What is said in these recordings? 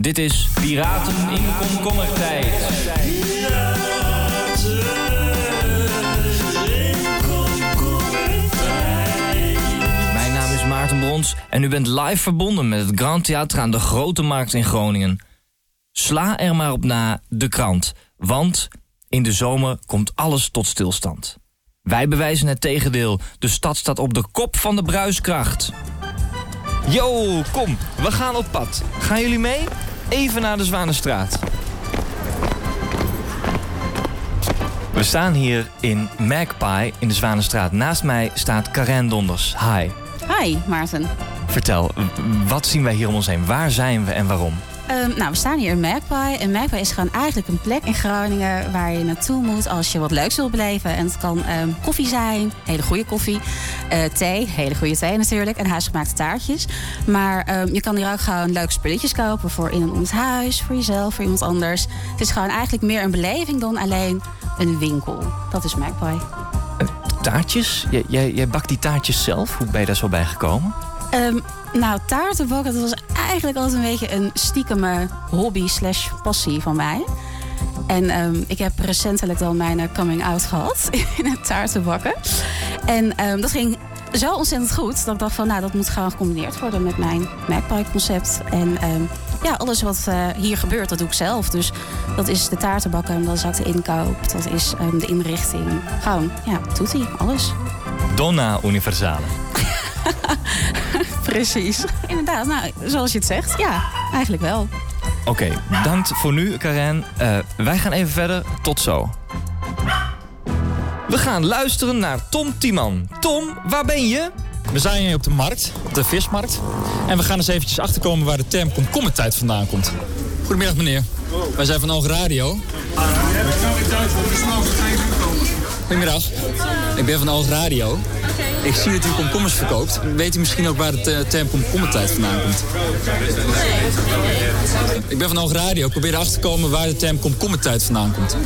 Dit is Piraten in Komkommertijd. Mijn naam is Maarten Brons en u bent live verbonden met het Grand Theater aan de Grote Markt in Groningen. Sla er maar op na de krant, want in de zomer komt alles tot stilstand. Wij bewijzen het tegendeel. De stad staat op de kop van de bruiskracht. Yo, kom, we gaan op pad. Gaan jullie mee? Even naar de Zwanenstraat. We staan hier in Magpie in de Zwanenstraat. Naast mij staat Karen Donders. Hi. Hi, Maarten. Vertel, wat zien wij hier om ons heen? Waar zijn we en waarom? Ehm, nou, we staan hier in Magpie. En Magpie is gewoon eigenlijk een plek in Groningen waar je naartoe moet als je wat leuks wil beleven. En het kan ehm, koffie zijn, hele goede koffie. Eh, thee, hele goede thee natuurlijk. En huisgemaakte taartjes. Maar ehm, je kan hier ook gewoon leuke spulletjes kopen voor in en om huis, voor jezelf, voor iemand anders. Het is gewoon eigenlijk meer een beleving dan alleen een winkel. Dat is Magpie. Taartjes? Jij, jij, jij bakt die taartjes zelf? Hoe ben je daar zo bij gekomen? Ehm, nou, taarten bakken, dat was eigenlijk altijd een beetje een stiekeme hobby slash passie van mij. En ehm, ik heb recentelijk dan mijn eh, coming out gehad in het taarten bakken. En ehm, dat ging zo ontzettend goed dat ik dacht van, nou, dat moet gewoon gecombineerd worden met mijn Magpie concept. En ja, alles wat eh, hier gebeurt, dat doe ik zelf. Dus dat is de taarten bakken, dat is ook de inkoop, dat is de inrichting. Gewoon, ja, doet hij, alles. Donna Universale. Precies. Inderdaad, nou, zoals je het zegt, ja, eigenlijk wel. Oké, bedankt voor nu, Karen. Eh, wij gaan even verder. Tot zo. We gaan luisteren naar Tom Tiemann. Tom, waar ben je? We zijn hier op de markt, op de vismarkt. En we gaan eens eventjes achterkomen waar de term komkommertijd vandaan komt. Goedemiddag meneer. Wij zijn van Oog Radio. Goedemiddag. Ik ben van Oog Radio. Ik zie dat u komkommers verkoopt. Weet u misschien ook waar de te- term komkommertijd vandaan komt? Ik ben van Oog Radio. Ik probeer erachter te komen waar de term komkommertijd vandaan komt. Ik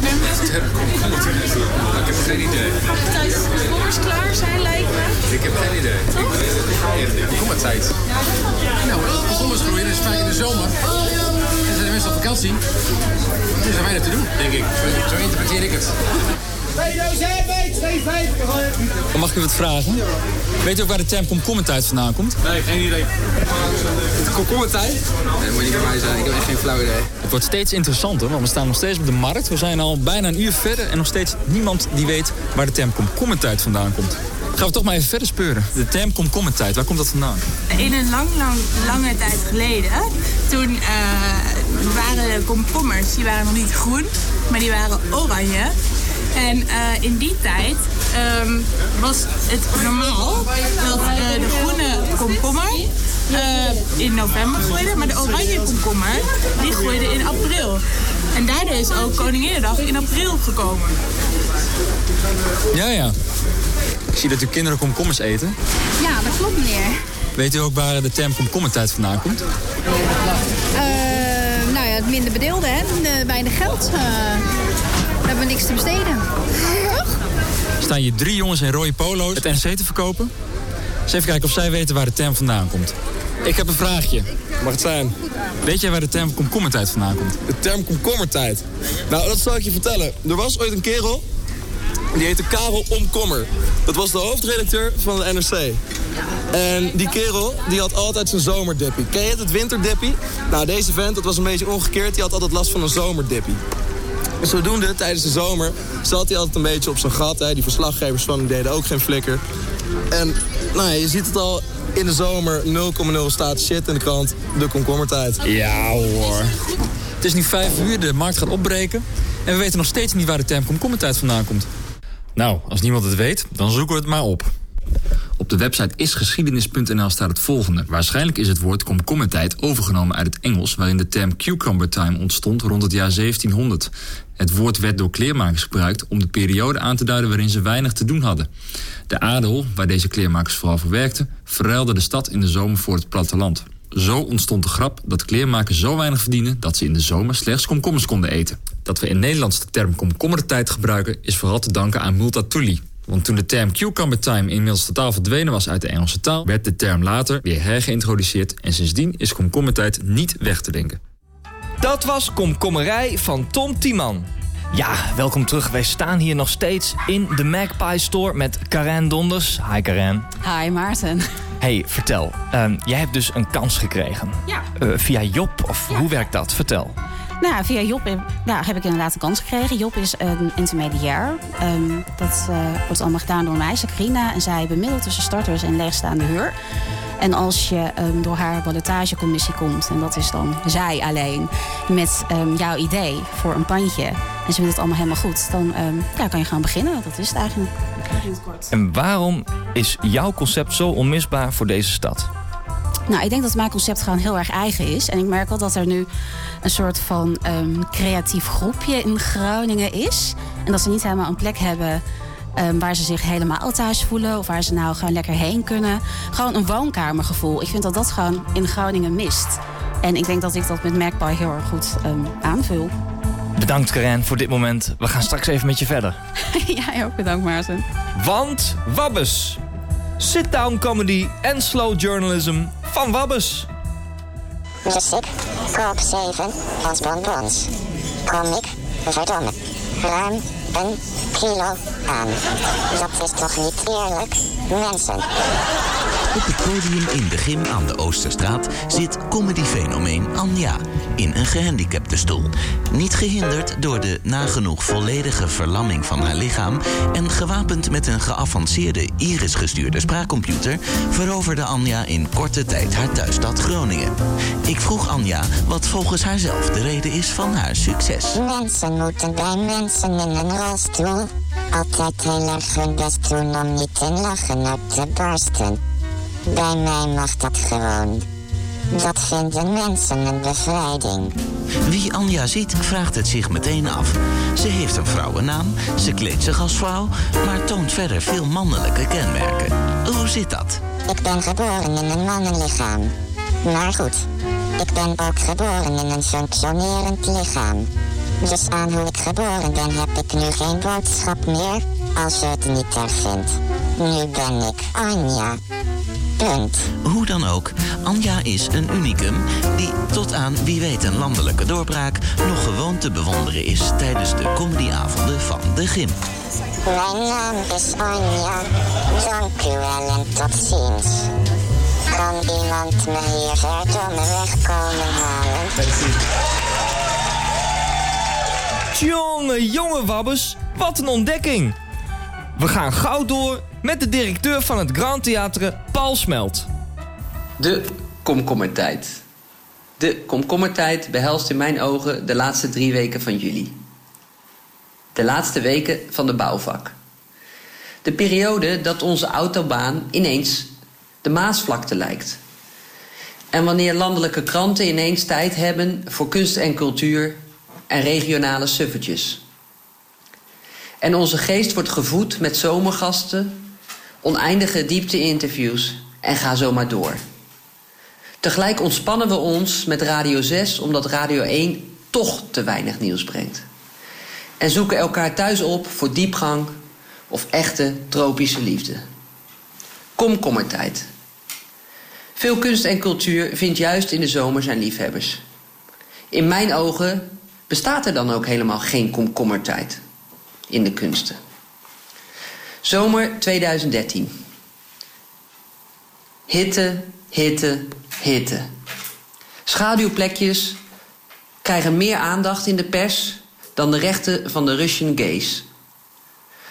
heb geen idee. Thuis komkommers klaar zijn, lijkt me. Ik heb geen idee. Kom maar tijd. Nou, komkommers groeien is vaak in de zomer. En zijn de mensen op vakantie. Dus zijn wij dat te doen, denk ik. Zo, zo interpreteer ik het. Mag ik u wat vragen? Weet u ook waar de term komkommertijd vandaan komt? Nee, geen idee. De komkommertijd? Nee, dat moet niet bij mij zijn. Ik heb echt geen flauw idee. Het wordt steeds interessanter, want we staan nog steeds op de markt. We zijn al bijna een uur verder en nog steeds niemand die weet waar de term komkommertijd vandaan komt. Gaan we toch maar even verder speuren. De term komkommertijd, waar komt dat vandaan? In een lang, lang, lange tijd geleden, toen eh, waren de komkommers, die waren nog niet groen, maar die waren oranje. En eh, in die tijd ehm, was het normaal dat eh, de groene komkommer eh, in november groeide, maar de oranje komkommer die groeide in april. En daardoor is ook Koninginnedag in april gekomen. Ja, ja. Ik zie dat uw kinderen komkommers eten. Ja, dat klopt meneer. Weet u ook waar de term komkommertijd vandaan komt? Eh, nou ja, het minder bedeelde, hè? De, weinig geld. Hebben niks te besteden. Er staan hier drie jongens in rode polo's het NC te verkopen. Eens even kijken of zij weten waar de term vandaan komt. Ik heb een vraagje. Mag het zijn? Weet jij waar de term komkommertijd vandaan komt? De term komkommertijd. Nou, dat zal ik je vertellen. Er was ooit een kerel, die heette Karel Omkommer. Dat was de hoofdredacteur van de NRC. En die kerel, die had altijd zijn zomerdippie. Ken je het, het winterdippie? Nou, deze vent, dat was een beetje omgekeerd. Die had altijd last van een zomerdippie. En zodoende, tijdens de zomer, zat hij altijd een beetje op zijn gat. Hè. Die verslaggevers van hem deden ook geen flikker. En nou je ziet het al, in de zomer 0,0 staat shit in de krant. De komkommertijd. Ja hoor. Het is nu vijf uur, de markt gaat opbreken. En we weten nog steeds niet waar de term komkommertijd vandaan komt. Nou, als niemand het weet, dan zoeken we het maar op. De website isgeschiedenis.nl staat het volgende. Waarschijnlijk is het woord komkommertijd overgenomen uit het Engels... waarin de term cucumber time ontstond rond het jaar 1700. Het woord werd door kleermakers gebruikt om de periode aan te duiden... waarin ze weinig te doen hadden. De adel, waar deze kleermakers vooral voor werkten... verruilde de stad in de zomer voor het platteland. Zo ontstond de grap dat kleermakers zo weinig verdienen... dat ze in de zomer slechts komkommers konden eten. Dat we in Nederlands de term komkommertijd gebruiken... is vooral te danken aan Multatuli... Want toen de term cucumber time inmiddels totaal verdwenen was uit de Engelse taal... werd de term later weer hergeïntroduceerd... en sindsdien is komkommertijd niet weg te denken. Dat was Komkommerij van Tom Tiemann. Ja, welkom terug. Wij staan hier nog steeds in de Magpie Store met Karen Donders. Hi Karen. Hi Maarten. Hey, vertel. Ehm, jij hebt dus een kans gekregen. Ja. Eh, via Job, of hoe werkt dat? Vertel. Nou, via Job ja, heb ik inderdaad een kans gekregen. Job is een intermediair. Ehm, dat eh, wordt allemaal gedaan door mij, Sakrina. En zij bemiddelt tussen starters en leegstaande huur. En als je ehm, door haar ballotagecommissie komt, en dat is dan zij alleen, met ehm, jouw idee voor een pandje, en ze vindt het allemaal helemaal goed, dan ja, kan je gaan beginnen. Dat is het eigenlijk. En waarom is jouw concept zo onmisbaar voor deze stad? Nou, ik denk dat mijn concept gewoon heel erg eigen is. En ik merk wel dat er nu een soort van ehm, creatief groepje in Groningen is. En dat ze niet helemaal een plek hebben ehm, waar ze zich helemaal thuis voelen. Of waar ze nou gewoon lekker heen kunnen. Gewoon een woonkamergevoel. Ik vind dat dat gewoon in Groningen mist. En ik denk dat ik dat met Magpie heel erg goed ehm, aanvul. Bedankt Karen voor dit moment. We gaan straks even met je verder. ja, erg bedankt Maarten. Want Wabbes. Sit-down comedy en slow journalism van Wabbes. Muziek, koop 7, als bonbons. Comic, verdomme. Ruim een kilo aan. Dat is toch niet eerlijk, mensen? Op het podium in de gym aan de Oosterstraat zit comedyfenomeen Anja in een gehandicapte stoel. Niet gehinderd door de nagenoeg volledige verlamming van haar lichaam en gewapend met een geavanceerde iris-gestuurde spraakcomputer veroverde Anja in korte tijd haar thuisstad Groningen. Ik vroeg Anja wat volgens haarzelf de reden is van haar succes. Mensen moeten bij mensen in een rolstoel altijd heel erg hun best doen om niet in lachen op te barsten. Bij mij mag dat gewoon. Dat vinden mensen een bevrijding. Wie Anja ziet, vraagt het zich meteen af. Ze heeft een vrouwennaam, ze kleedt zich als vrouw, maar toont verder veel mannelijke kenmerken. Hoe zit dat? Ik ben geboren in een mannenlichaam. Maar goed, ik ben ook geboren in een functionerend lichaam. Dus aan hoe ik geboren ben heb ik nu geen boodschap meer als je het niet erg vindt. Nu ben ik Anja. Hoe dan ook, Anja is een unicum die tot aan wie weet een landelijke doorbraak nog gewoon te bewonderen is tijdens de comedyavonden van de Gym. Mijn naam is Anja. Dank u wel en tot ziens. Kan iemand me hier verdomme wegkomen halen? Jonge, jonge Wabbes, wat een ontdekking. We gaan gauw door met de directeur van het Grand Theatre, Paul Smelt. De komkommertijd. De komkommertijd behelst in mijn ogen de laatste drie weken van juli. De laatste weken van de bouwvak. De periode dat onze autobaan ineens de Maasvlakte lijkt. En wanneer landelijke kranten ineens tijd hebben voor kunst en cultuur en regionale suffertjes. En onze geest wordt gevoed met zomergasten, oneindige diepte-interviews en ga zo maar door. Tegelijk ontspannen we ons met Radio 6 omdat Radio 1 toch te weinig nieuws brengt. En zoeken elkaar thuis op voor diepgang of echte tropische liefde. Komkommertijd. Veel kunst en cultuur vindt juist in de zomer zijn liefhebbers. In mijn ogen bestaat er dan ook helemaal geen komkommertijd in de kunsten. Zomer 2013. Hitte, hitte, hitte. Schaduwplekjes krijgen meer aandacht in de pers dan de rechten van de Russian gays.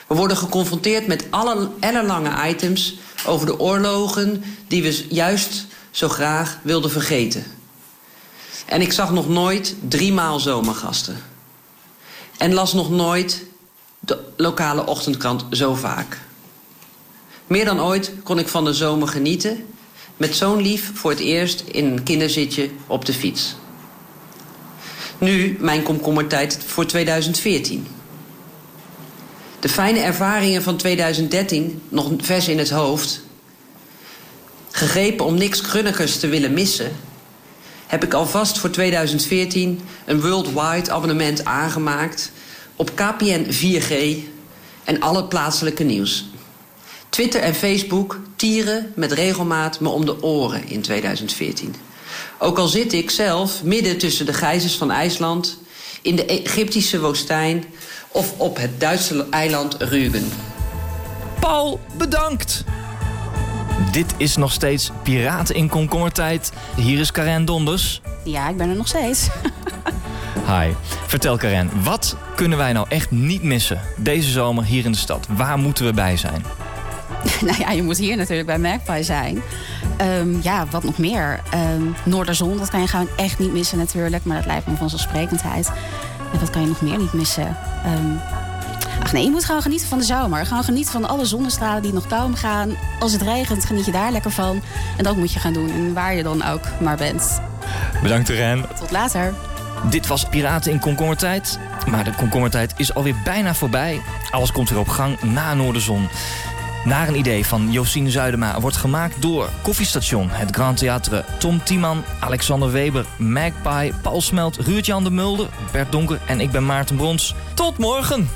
We worden geconfronteerd met alle ellenlange items over de oorlogen die we juist zo graag wilden vergeten. En ik zag nog nooit driemaal zomergasten. En las nog nooit de lokale ochtendkrant zo vaak. Meer dan ooit kon ik van de zomer genieten... met zo'n lief voor het eerst in een kinderzitje op de fiets. Nu mijn komkommertijd voor 2014. De fijne ervaringen van 2013 nog vers in het hoofd... gegrepen om niks grunnigers te willen missen... heb ik alvast voor 2014 een worldwide abonnement aangemaakt... op KPN 4G en alle plaatselijke nieuws. Twitter en Facebook tieren met regelmaat me om de oren in 2014. Ook al zit ik zelf midden tussen de gijzers van IJsland, in de Egyptische woestijn of op het Duitse eiland Rügen. Paul, bedankt! Dit is nog steeds Piraten in komkommertijd. Hier is Karen Donders. Ja, ik ben er nog steeds. Vertel Karen, wat kunnen wij nou echt niet missen deze zomer hier in de stad? Waar moeten we bij zijn? nou ja, je moet hier natuurlijk bij Magpie zijn. Ehm, ja, wat nog meer? Um, Noorderzon, dat kan je gewoon echt niet missen natuurlijk. Maar dat lijkt me vanzelfsprekendheid. En wat kan je nog meer niet missen? Um, ach nee, je moet gewoon genieten van de zomer. Gewoon genieten van alle zonnestralen die nog komen gaan. Als het regent, geniet je daar lekker van. En dat moet je gaan doen. En waar je dan ook maar bent. Bedankt, Ren. Tot later. Dit was Piraten in Komkommertijd. Maar de komkommertijd is alweer bijna voorbij. Alles komt weer op gang na Noorderzon. Naar een idee van Josine Zuidema wordt gemaakt door Koffiestation, het Grand Theatre, Tom Tiemann, Alexander Weber, Magpie, Paul Smelt, Ruurt-Jan de Mulder, Bert Donker en ik ben Maarten Brons. Tot morgen!